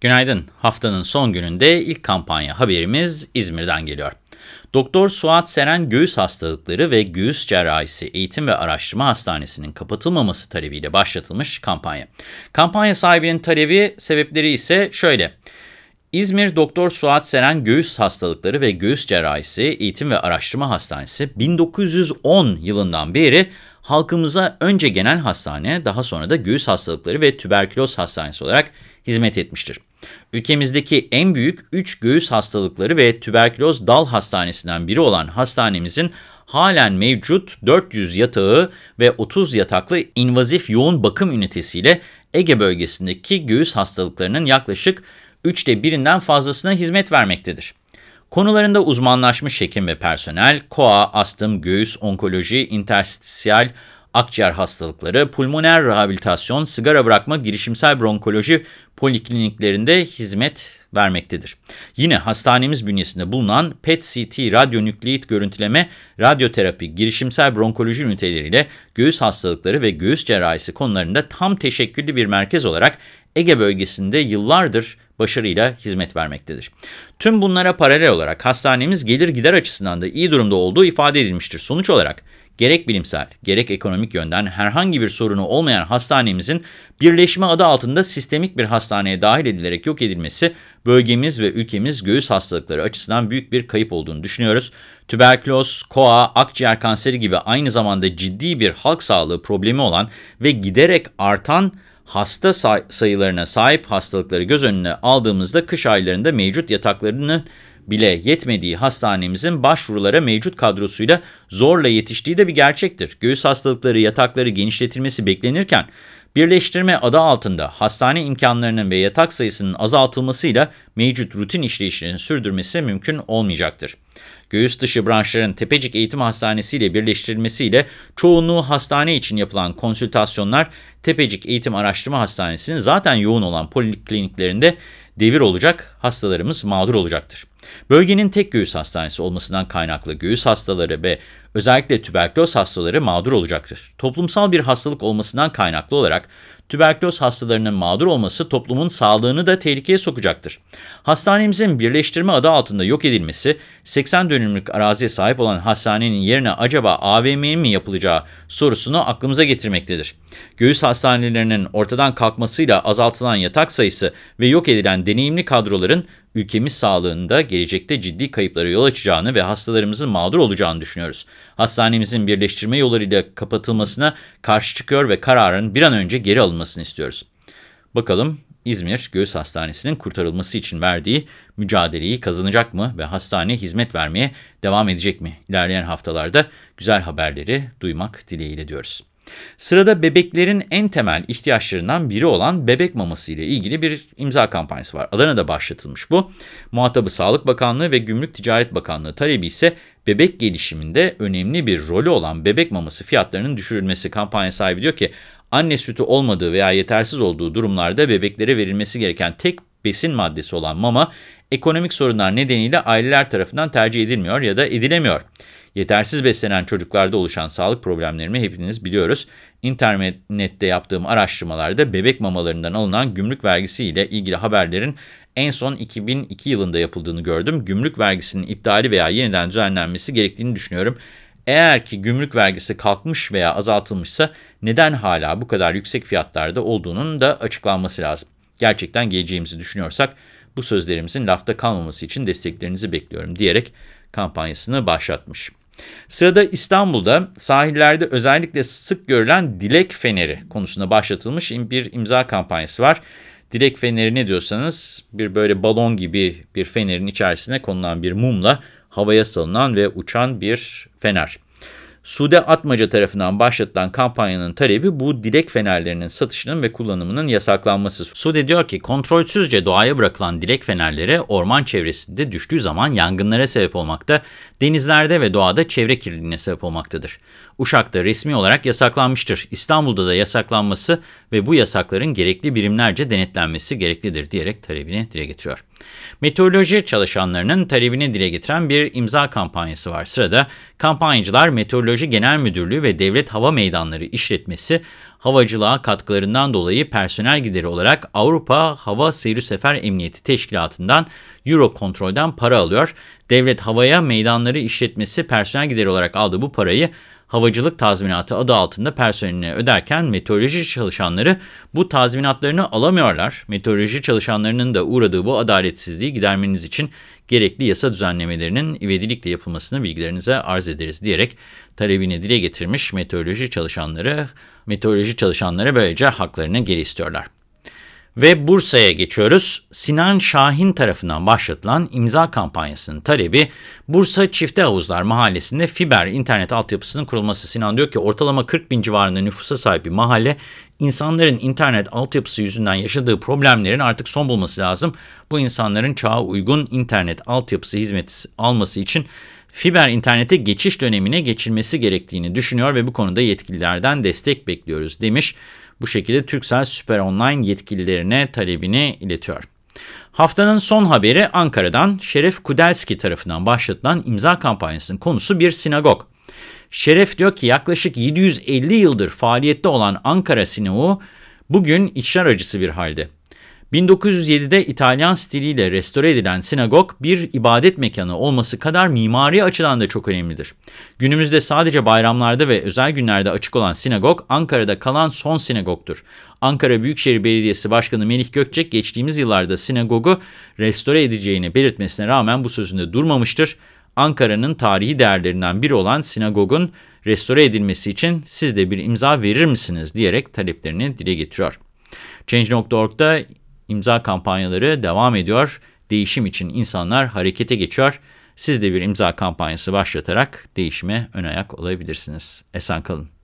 Günaydın. Haftanın son gününde ilk kampanya haberimiz İzmir'den geliyor. Doktor Suat Seren Göğüs Hastalıkları ve Göğüs Cerrahisi Eğitim ve Araştırma Hastanesi'nin kapatılmaması talebiyle başlatılmış kampanya. Kampanya sahibinin talebi sebepleri ise şöyle. İzmir Doktor Suat Seren Göğüs Hastalıkları ve Göğüs Cerrahisi Eğitim ve Araştırma Hastanesi 1910 yılından beri halkımıza önce genel hastane, daha sonra da göğüs hastalıkları ve tüberküloz hastanesi olarak hizmet etmiştir. Ülkemizdeki en büyük 3 göğüs hastalıkları ve tüberküloz dal hastanesinden biri olan hastanemizin halen mevcut 400 yatağı ve 30 yataklı invazif yoğun bakım ünitesiyle Ege bölgesindeki göğüs hastalıklarının yaklaşık üçte birinden fazlasına hizmet vermektedir. Konularında uzmanlaşmış hekim ve personel, koa, astım, göğüs, onkoloji, interstisyal, akciğer hastalıkları, pulmoner rehabilitasyon, sigara bırakma, girişimsel bronkoloji polikliniklerinde hizmet vermektedir. Yine hastanemiz bünyesinde bulunan PET-CT radyonükleit görüntüleme, radyoterapi, girişimsel bronkoloji üniteleriyle göğüs hastalıkları ve göğüs cerrahisi konularında tam teşekküllü bir merkez olarak Ege bölgesinde yıllardır başarıyla hizmet vermektedir. Tüm bunlara paralel olarak hastanemiz gelir gider açısından da iyi durumda olduğu ifade edilmiştir. Sonuç olarak gerek bilimsel, gerek ekonomik yönden herhangi bir sorunu olmayan hastanemizin birleşme adı altında sistemik bir hastaneye dahil edilerek yok edilmesi, bölgemiz ve ülkemiz göğüs hastalıkları açısından büyük bir kayıp olduğunu düşünüyoruz. Tüberküloz, koa, akciğer kanseri gibi aynı zamanda ciddi bir halk sağlığı problemi olan ve giderek artan hasta say sayılarına sahip hastalıkları göz önüne aldığımızda kış aylarında mevcut yataklarını bile yetmediği hastanemizin başvurulara mevcut kadrosuyla zorla yetiştiği de bir gerçektir. Göğüs hastalıkları yatakları genişletilmesi beklenirken birleştirme adı altında hastane imkanlarının ve yatak sayısının azaltılmasıyla mevcut rutin işleyişlerini sürdürmesi mümkün olmayacaktır. Göğüs dışı branşların Tepecik Eğitim Hastanesi ile birleştirilmesiyle çoğunluğu hastane için yapılan konsültasyonlar Tepecik Eğitim Araştırma Hastanesi'nin zaten yoğun olan polikliniklerinde devir olacak, hastalarımız mağdur olacaktır. Bölgenin tek göğüs hastanesi olmasından kaynaklı göğüs hastaları ve özellikle tüberküloz hastaları mağdur olacaktır. Toplumsal bir hastalık olmasından kaynaklı olarak tüberküloz hastalarının mağdur olması toplumun sağlığını da tehlikeye sokacaktır. Hastanemizin birleştirme adı altında yok edilmesi, 80 dönümlük araziye sahip olan hastanenin yerine acaba AVM'nin mi yapılacağı sorusunu aklımıza getirmektedir. Göğüs hastanelerinin ortadan kalkmasıyla azaltılan yatak sayısı ve yok edilen deneyimli kadroların ülkemiz sağlığında gelecekte ciddi kayıplara yol açacağını ve hastalarımızın mağdur olacağını düşünüyoruz. Hastanemizin birleştirme yollarıyla kapatılmasına karşı çıkıyor ve kararın bir an önce geri alınmasını istiyoruz. Bakalım İzmir Göğüs Hastanesi'nin kurtarılması için verdiği mücadeleyi kazanacak mı ve hastane hizmet vermeye devam edecek mi? İlerleyen haftalarda güzel haberleri duymak dileğiyle diyoruz. Sırada bebeklerin en temel ihtiyaçlarından biri olan bebek maması ile ilgili bir imza kampanyası var. Adana'da başlatılmış bu. Muhatabı Sağlık Bakanlığı ve Gümrük Ticaret Bakanlığı talebi ise bebek gelişiminde önemli bir rolü olan bebek maması fiyatlarının düşürülmesi kampanya sahibi diyor ki anne sütü olmadığı veya yetersiz olduğu durumlarda bebeklere verilmesi gereken tek besin maddesi olan mama ekonomik sorunlar nedeniyle aileler tarafından tercih edilmiyor ya da edilemiyor. Yetersiz beslenen çocuklarda oluşan sağlık problemlerini hepiniz biliyoruz. İnternette yaptığım araştırmalarda bebek mamalarından alınan gümrük vergisi ile ilgili haberlerin en son 2002 yılında yapıldığını gördüm. Gümrük vergisinin iptali veya yeniden düzenlenmesi gerektiğini düşünüyorum. Eğer ki gümrük vergisi kalkmış veya azaltılmışsa neden hala bu kadar yüksek fiyatlarda olduğunun da açıklanması lazım. Gerçekten geleceğimizi düşünüyorsak bu sözlerimizin lafta kalmaması için desteklerinizi bekliyorum diyerek kampanyasını başlatmış. Sırada İstanbul'da sahillerde özellikle sık görülen dilek feneri konusunda başlatılmış bir imza kampanyası var. Dilek feneri ne diyorsanız bir böyle balon gibi bir fenerin içerisine konulan bir mumla havaya salınan ve uçan bir fener. Sude Atmaca tarafından başlatılan kampanyanın talebi bu dilek fenerlerinin satışının ve kullanımının yasaklanması. Sude diyor ki kontrolsüzce doğaya bırakılan dilek fenerleri orman çevresinde düştüğü zaman yangınlara sebep olmakta, denizlerde ve doğada çevre kirliliğine sebep olmaktadır. Uşak'ta resmi olarak yasaklanmıştır. İstanbul'da da yasaklanması ve bu yasakların gerekli birimlerce denetlenmesi gereklidir diyerek talebini dile getiriyor. Meteoroloji çalışanlarının talebini dile getiren bir imza kampanyası var. Sırada kampanyacılar Meteoroloji Genel Müdürlüğü ve Devlet Hava Meydanları işletmesi havacılığa katkılarından dolayı personel gideri olarak Avrupa Hava Seyri Sefer Emniyeti Teşkilatı'ndan Eurocontrol'den para alıyor. Devlet havaya meydanları işletmesi personel gideri olarak aldığı bu parayı havacılık tazminatı adı altında personeline öderken meteoroloji çalışanları bu tazminatlarını alamıyorlar. Meteoroloji çalışanlarının da uğradığı bu adaletsizliği gidermeniz için gerekli yasa düzenlemelerinin ivedilikle yapılmasını bilgilerinize arz ederiz diyerek talebini dile getirmiş meteoroloji çalışanları, meteoroloji çalışanları böylece haklarını geri istiyorlar. Ve Bursa'ya geçiyoruz. Sinan Şahin tarafından başlatılan imza kampanyasının talebi Bursa Çifte Havuzlar Mahallesi'nde fiber internet altyapısının kurulması. Sinan diyor ki ortalama 40 bin civarında nüfusa sahip bir mahalle insanların internet altyapısı yüzünden yaşadığı problemlerin artık son bulması lazım. Bu insanların çağa uygun internet altyapısı hizmeti alması için fiber internete geçiş dönemine geçilmesi gerektiğini düşünüyor ve bu konuda yetkililerden destek bekliyoruz demiş. Bu şekilde Turkcell Süper Online yetkililerine talebini iletiyor. Haftanın son haberi Ankara'dan Şeref Kudelski tarafından başlatılan imza kampanyasının konusu bir sinagog. Şeref diyor ki yaklaşık 750 yıldır faaliyette olan Ankara Sinagogu bugün içler acısı bir halde. 1907'de İtalyan stiliyle restore edilen sinagog bir ibadet mekanı olması kadar mimari açıdan da çok önemlidir. Günümüzde sadece bayramlarda ve özel günlerde açık olan sinagog Ankara'da kalan son sinagogtur. Ankara Büyükşehir Belediyesi Başkanı Melih Gökçek geçtiğimiz yıllarda sinagogu restore edeceğini belirtmesine rağmen bu sözünde durmamıştır. Ankara'nın tarihi değerlerinden biri olan sinagogun restore edilmesi için siz de bir imza verir misiniz diyerek taleplerini dile getiriyor. Change.org'da imza kampanyaları devam ediyor. Değişim için insanlar harekete geçiyor. Siz de bir imza kampanyası başlatarak değişime ön ayak olabilirsiniz. Esen kalın.